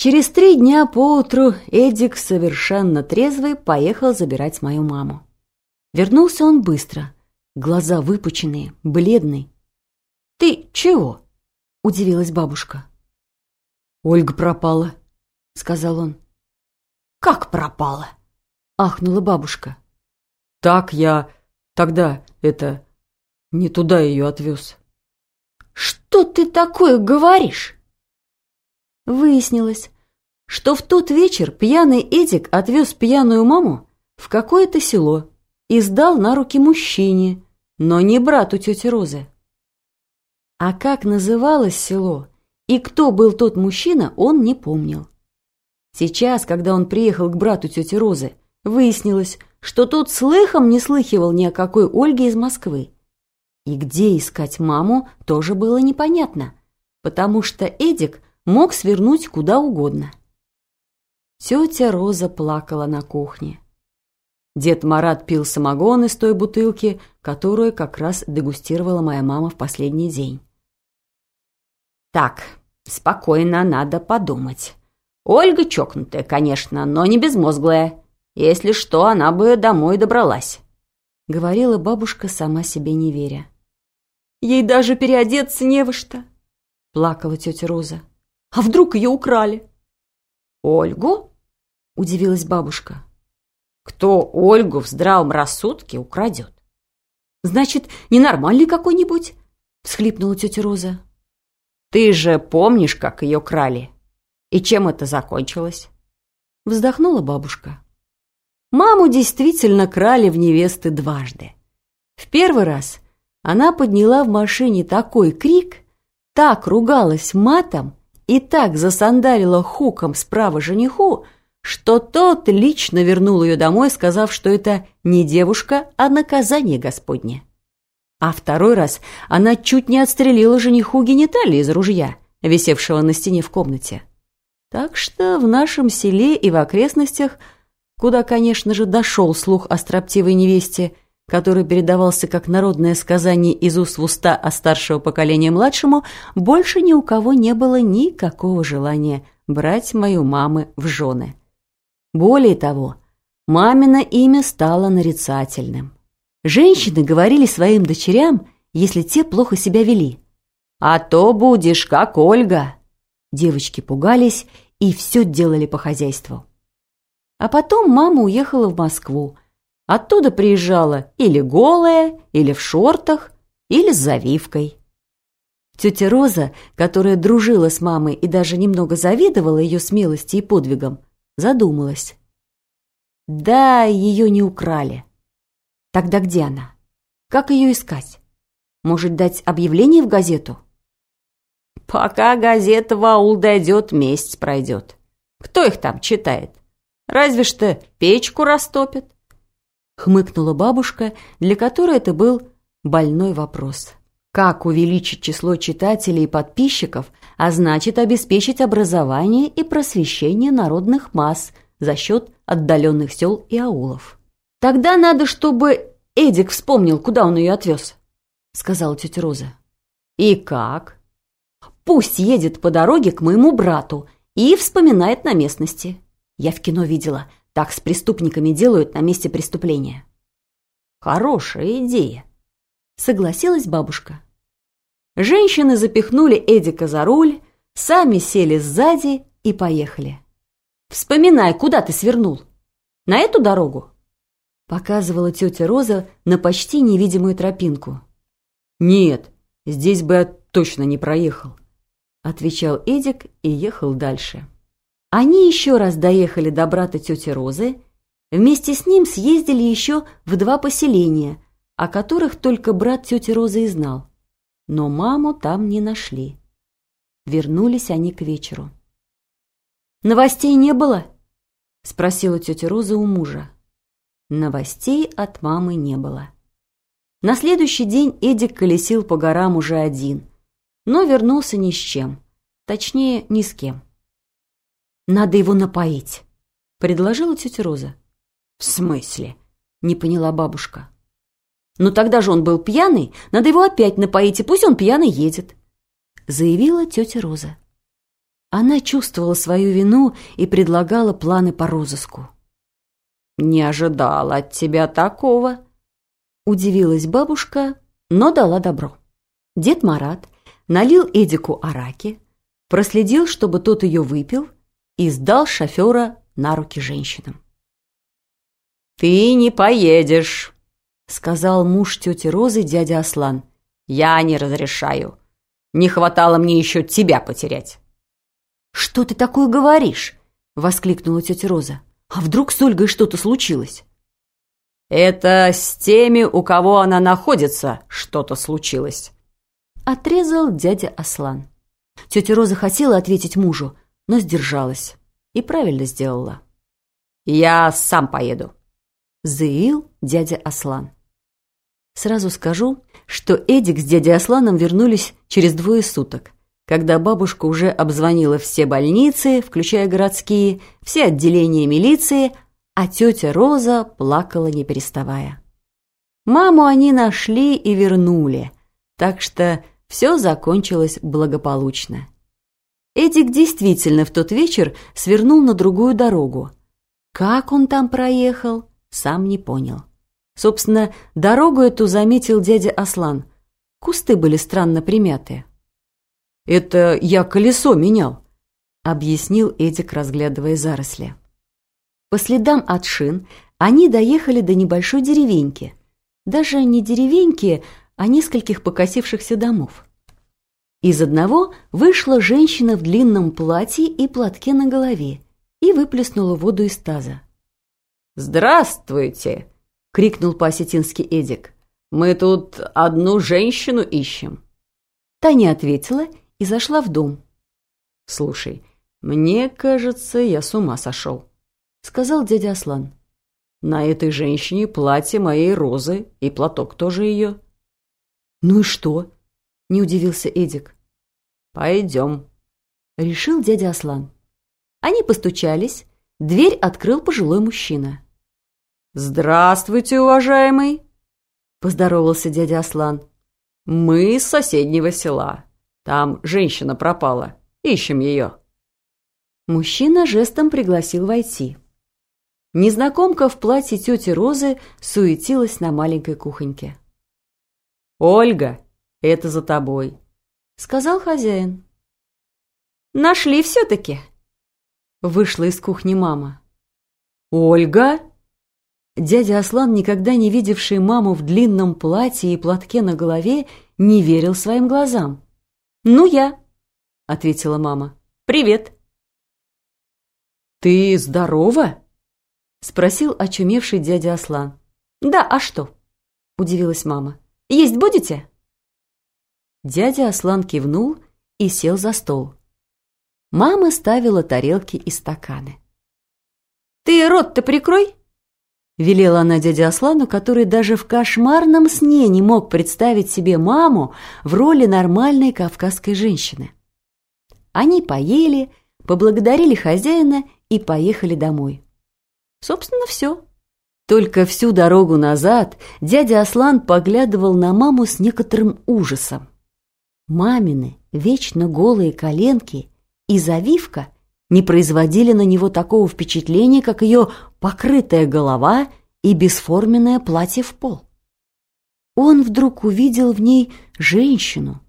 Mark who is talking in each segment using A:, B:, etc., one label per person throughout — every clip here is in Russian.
A: Через три дня поутру Эдик, совершенно трезвый, поехал забирать мою маму. Вернулся он быстро, глаза выпученные, бледный. «Ты чего?» — удивилась бабушка. «Ольга пропала», — сказал он.
B: «Как пропала?» — ахнула бабушка.
C: «Так я тогда, это, не туда ее отвез».
B: «Что ты такое говоришь?»
A: Выяснилось, что в тот вечер пьяный Эдик отвез пьяную маму в какое-то село и сдал на руки мужчине, но не брату тети Розы. А как называлось село и кто был тот мужчина, он не помнил. Сейчас, когда он приехал к брату тети Розы, выяснилось, что тот слыхом не слыхивал ни о какой Ольге из Москвы. И где искать маму, тоже было непонятно, потому что Эдик мог свернуть куда угодно. Тетя Роза плакала на кухне. Дед Марат пил самогон из той бутылки, которую как раз дегустировала моя мама в последний день.
B: «Так, спокойно, надо подумать. Ольга чокнутая, конечно, но не безмозглая. Если что, она бы домой добралась», —
A: говорила бабушка, сама себе не веря.
D: «Ей даже переодеться не во что», — плакала тетя Роза. «А вдруг ее украли?»
B: «Ольгу?» — удивилась бабушка. «Кто Ольгу в здравом рассудке украдет?»
D: «Значит, ненормальный какой-нибудь?» — всхлипнула тетя Роза.
B: «Ты же помнишь, как ее крали? И чем это закончилось?»
A: Вздохнула бабушка. Маму действительно крали в невесты дважды. В первый раз она подняла в машине такой крик, так ругалась матом и так засандалила хуком справа жениху, что тот лично вернул ее домой, сказав, что это не девушка, а наказание Господне. А второй раз она чуть не отстрелила жениху гениталии из ружья, висевшего на стене в комнате. Так что в нашем селе и в окрестностях, куда, конечно же, дошел слух о строптивой невесте, который передавался как народное сказание из уст в уста о старшего поколения младшему, больше ни у кого не было никакого желания брать мою мамы в жены. Более того, мамино имя стало нарицательным. Женщины говорили своим дочерям, если те плохо себя вели. «А то будешь, как Ольга!» Девочки пугались и все делали по хозяйству. А потом мама уехала в Москву. Оттуда приезжала или голая, или в шортах, или с завивкой. Тетя Роза, которая дружила с мамой и даже немного завидовала ее смелости и подвигам, задумалась. Да, ее не украли. Тогда где она? Как ее искать? Может, дать объявление в газету?
B: Пока газета в аул дойдет, месяц пройдет. Кто их там читает? Разве что печку растопят.
A: Хмыкнула бабушка, для которой это был больной вопрос. Как увеличить число читателей и подписчиков, а значит обеспечить образование и просвещение народных масс за счет отдаленных сел и аулов? «Тогда надо, чтобы Эдик вспомнил, куда он ее отвез», — сказала тетя Роза. «И как?» «Пусть едет по дороге к моему брату и вспоминает на местности. Я в кино видела, так с преступниками делают на месте преступления».
B: «Хорошая идея», — согласилась бабушка.
A: Женщины запихнули Эдика за руль, сами сели сзади и поехали. «Вспоминай, куда ты свернул? На эту дорогу?» Показывала тетя Роза на почти невидимую тропинку.
C: «Нет, здесь бы я точно не проехал», —
A: отвечал Эдик и ехал дальше. Они еще раз доехали до брата тети Розы, вместе с ним съездили еще в два поселения, о которых только брат тети Розы и знал. Но маму там не нашли. Вернулись они к вечеру. «Новостей не было?» — спросила тетя Роза у мужа. Новостей от мамы не было. На следующий день Эдик колесил по горам уже один, но вернулся ни с чем, точнее, ни с кем. «Надо его напоить», — предложила тетя Роза.
B: «В смысле?»
A: — не поняла бабушка. «Ну тогда же он был пьяный, надо его опять напоить, и пусть он пьяный едет», — заявила тетя Роза. Она чувствовала свою вину и предлагала планы по розыску.
B: «Не ожидала от тебя такого», — удивилась бабушка, но дала добро.
A: Дед Марат налил Эдику араки, проследил, чтобы тот ее выпил, и сдал шофера на руки женщинам.
B: «Ты не поедешь», —
A: сказал муж тети Розы, дядя Аслан.
B: «Я не разрешаю. Не хватало мне еще тебя потерять».
A: «Что ты такое говоришь?» — воскликнула тетя Роза. «А вдруг с Ольгой что-то случилось?»
B: «Это с теми, у кого она находится, что-то случилось», —
A: отрезал дядя Аслан. Тетя Роза хотела ответить мужу, но сдержалась и правильно сделала.
B: «Я сам поеду», —
A: заявил дядя Аслан. Сразу скажу, что Эдик с дядей Асланом вернулись через двое суток, когда бабушка уже обзвонила все больницы, включая городские, все отделения милиции, а тетя Роза плакала не переставая. Маму они нашли и вернули, так что все закончилось благополучно. Эдик действительно в тот вечер свернул на другую дорогу. Как он там проехал, сам не понял. Собственно, дорогу эту заметил дядя Аслан. Кусты были странно примятые.
C: «Это я колесо менял», —
A: объяснил Эдик, разглядывая заросли. По следам от шин они доехали до небольшой деревеньки. Даже не деревеньки, а нескольких покосившихся домов. Из одного вышла женщина в длинном платье и платке на голове и выплеснула воду из таза.
B: «Здравствуйте!» — крикнул по-осетински Эдик. «Мы тут одну женщину ищем».
A: Та не ответила и зашла в дом.
C: «Слушай, мне кажется, я с ума сошел», — сказал дядя Аслан. «На этой женщине платье моей розы и платок тоже ее».
A: «Ну и что?» — не удивился Эдик.
C: «Пойдем», —
A: решил дядя Аслан. Они постучались, дверь открыл пожилой мужчина.
C: «Здравствуйте, уважаемый!»
A: — поздоровался дядя Аслан.
C: «Мы из соседнего села. Там женщина пропала. Ищем ее».
A: Мужчина жестом пригласил войти. Незнакомка в платье тети Розы суетилась на маленькой кухоньке.
C: «Ольга, это за тобой», —
A: сказал хозяин.
D: «Нашли все-таки?»
A: Вышла из кухни мама.
C: «Ольга?»
A: Дядя Аслан, никогда не видевший маму в длинном платье и платке на голове, не верил своим глазам.
D: «Ну, я», —
A: ответила мама.
D: «Привет».
C: «Ты здорова?»
A: — спросил очумевший дядя Аслан.
D: «Да, а что?» — удивилась мама. «Есть будете?»
A: Дядя Аслан кивнул и сел за стол. Мама ставила тарелки и стаканы.
D: «Ты рот-то прикрой!»
A: Велела она дяде Аслану, который даже в кошмарном сне не мог представить себе маму в роли нормальной кавказской женщины. Они поели, поблагодарили хозяина и поехали домой. Собственно, все. Только всю дорогу назад дядя Аслан поглядывал на маму с некоторым ужасом. Мамины вечно голые коленки и завивка – не производили на него такого впечатления, как ее покрытая голова и бесформенное платье в пол. Он вдруг увидел в ней женщину,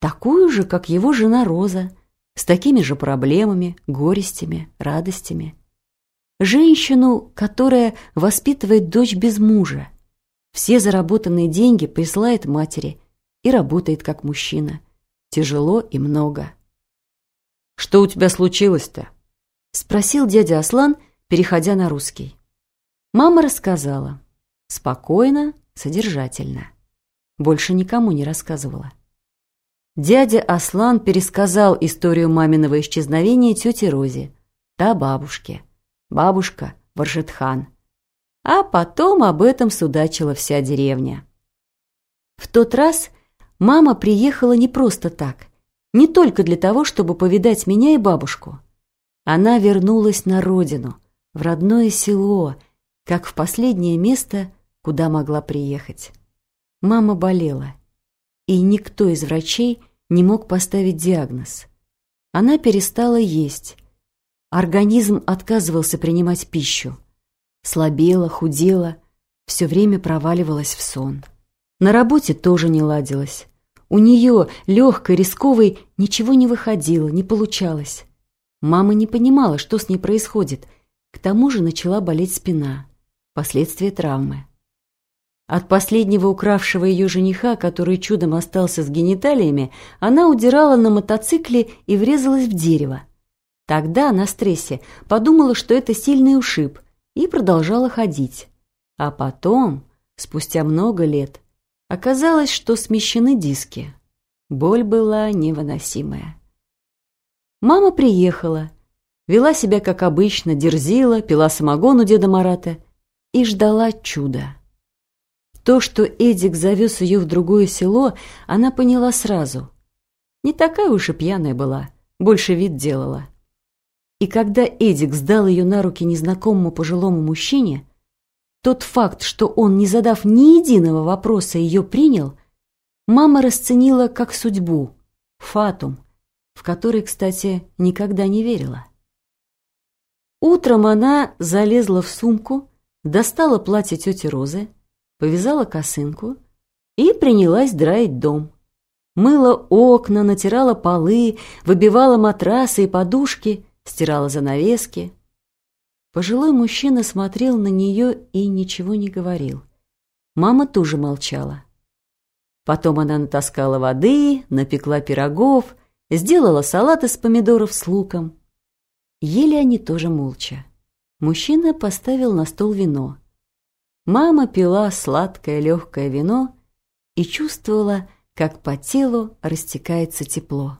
A: такую же, как его жена Роза, с такими же проблемами, горестями, радостями. Женщину, которая воспитывает дочь без мужа, все заработанные деньги присылает матери и работает как мужчина. Тяжело и много.
C: «Что у тебя случилось-то?»
A: — спросил дядя Аслан, переходя на русский. Мама рассказала. Спокойно, содержательно. Больше никому не рассказывала. Дядя Аслан пересказал историю маминого исчезновения тете Розе, та бабушке, бабушка Варшетхан. А потом об этом судачила вся деревня. В тот раз мама приехала не просто так, не только для того, чтобы повидать меня и бабушку. Она вернулась на родину, в родное село, как в последнее место, куда могла приехать. Мама болела, и никто из врачей не мог поставить диагноз. Она перестала есть. Организм отказывался принимать пищу. Слабела, худела, все время проваливалась в сон. На работе тоже не ладилось. У нее, легкой, рисковой, ничего не выходило, не получалось. Мама не понимала, что с ней происходит. К тому же начала болеть спина. Последствия травмы. От последнего укравшего ее жениха, который чудом остался с гениталиями, она удирала на мотоцикле и врезалась в дерево. Тогда, на стрессе, подумала, что это сильный ушиб, и продолжала ходить. А потом, спустя много лет, оказалось, что смещены диски. Боль была невыносимая. Мама приехала, вела себя как обычно, дерзила, пила самогон у деда Марата и ждала чуда. То, что Эдик завез ее в другое село, она поняла сразу. Не такая уж и пьяная была, больше вид делала. И когда Эдик сдал ее на руки незнакомому пожилому мужчине, тот факт, что он, не задав ни единого вопроса, ее принял, мама расценила как судьбу, фатум, в который, кстати, никогда не верила. Утром она залезла в сумку, достала платье тети Розы, повязала косынку и принялась драить дом. Мыла окна, натирала полы, выбивала матрасы и подушки, стирала занавески. Пожилой мужчина смотрел на нее и ничего не говорил. Мама тоже молчала. Потом она натаскала воды, напекла пирогов, сделала салат из помидоров с луком. Ели они тоже молча. Мужчина поставил на стол вино. Мама пила сладкое легкое вино и чувствовала, как по телу растекается тепло.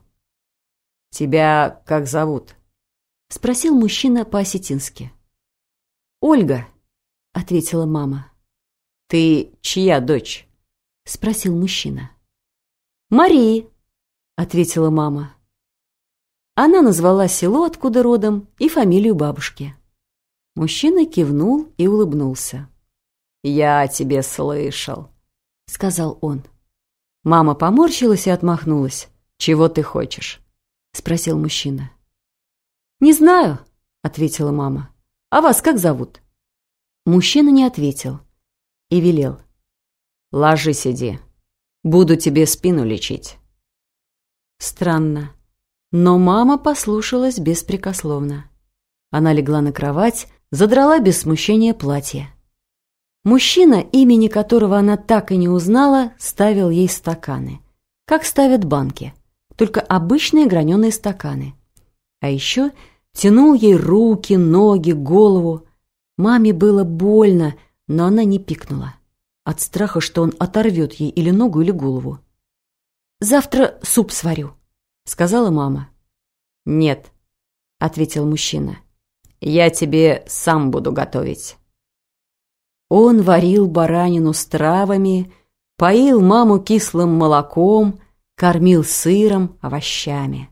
C: «Тебя как зовут?»
A: — спросил мужчина по-осетински. «Ольга», — ответила мама.
C: «Ты чья дочь?»
A: — спросил мужчина. «Марии», — ответила мама. Она назвала село, откуда родом, и фамилию бабушки. Мужчина кивнул и улыбнулся.
C: «Я тебе слышал», — сказал он.
A: Мама поморщилась и отмахнулась.
C: «Чего ты хочешь?»
A: — спросил мужчина. «Не знаю», — ответила мама. «А вас как зовут?» Мужчина не ответил и велел.
C: «Ложись, иди. Буду тебе спину лечить».
A: Странно, но мама послушалась беспрекословно. Она легла на кровать, задрала без смущения платье. Мужчина, имени которого она так и не узнала, ставил ей стаканы. Как ставят банки, только обычные граненые стаканы. А еще тянул ей руки, ноги, голову. Маме было больно, но она не пикнула. От страха, что он оторвет ей или ногу, или голову. «Завтра суп сварю», — сказала мама.
C: «Нет», — ответил мужчина. «Я тебе сам буду готовить».
A: Он варил баранину с травами, поил маму кислым молоком, кормил сыром, овощами.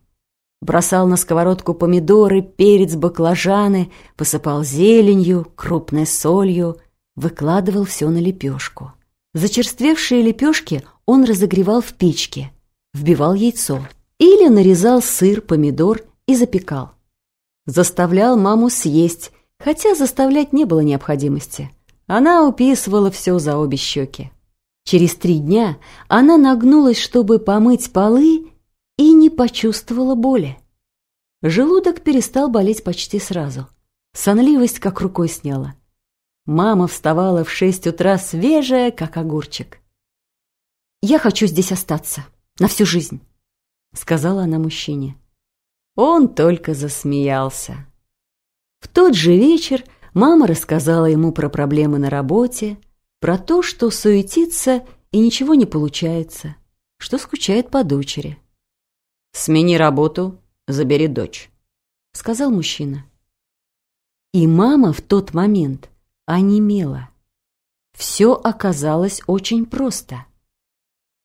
A: Бросал на сковородку помидоры, перец, баклажаны, посыпал зеленью, крупной солью, выкладывал все на лепешку. Зачерствевшие лепешки он разогревал в печке, вбивал яйцо или нарезал сыр, помидор и запекал. Заставлял маму съесть, хотя заставлять не было необходимости – она уписывала все за обе щеки. Через три дня она нагнулась, чтобы помыть полы, и не почувствовала боли. Желудок перестал болеть почти сразу. Сонливость как рукой сняла. Мама вставала в шесть утра свежая, как огурчик. «Я хочу здесь остаться. На всю жизнь», — сказала она мужчине. Он только засмеялся. В тот же вечер Мама рассказала ему про проблемы на работе, про то, что суетится и ничего не получается, что скучает по дочери.
C: «Смени работу, забери дочь», — сказал мужчина.
A: И мама в тот момент онемела. Все оказалось очень просто.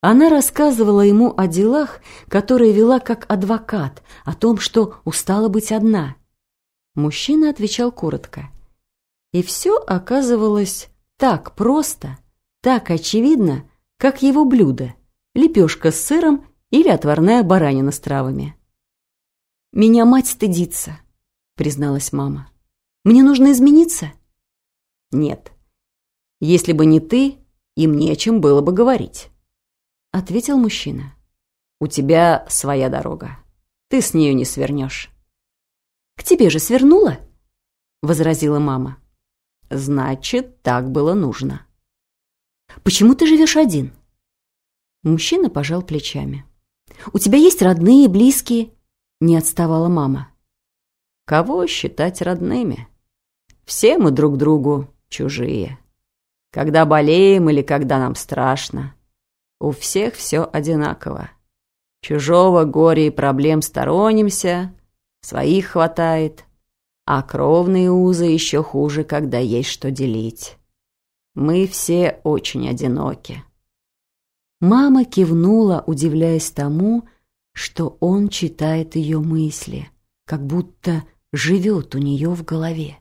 A: Она рассказывала ему о делах, которые вела как адвокат, о том, что устала быть одна. Мужчина отвечал коротко. И все оказывалось так просто, так очевидно, как его блюдо – лепешка с сыром или отварная баранина с травами. Меня мать стыдится, призналась мама. Мне нужно измениться?
C: Нет. Если бы не ты, им не о чем было бы говорить, ответил мужчина. У тебя своя дорога. Ты с нее не свернешь.
A: К тебе же свернула, возразила мама.
C: Значит, так было нужно.
A: Почему ты живешь один? Мужчина пожал плечами. У тебя есть родные, близкие? Не отставала мама.
C: Кого считать родными? Все мы друг другу чужие. Когда болеем или когда нам страшно, у всех все одинаково. Чужого горя и проблем сторонимся, своих хватает, а кровные узы еще хуже, когда есть что делить. Мы все очень одиноки.
A: Мама кивнула, удивляясь тому, что он читает ее мысли, как будто живет у нее в голове.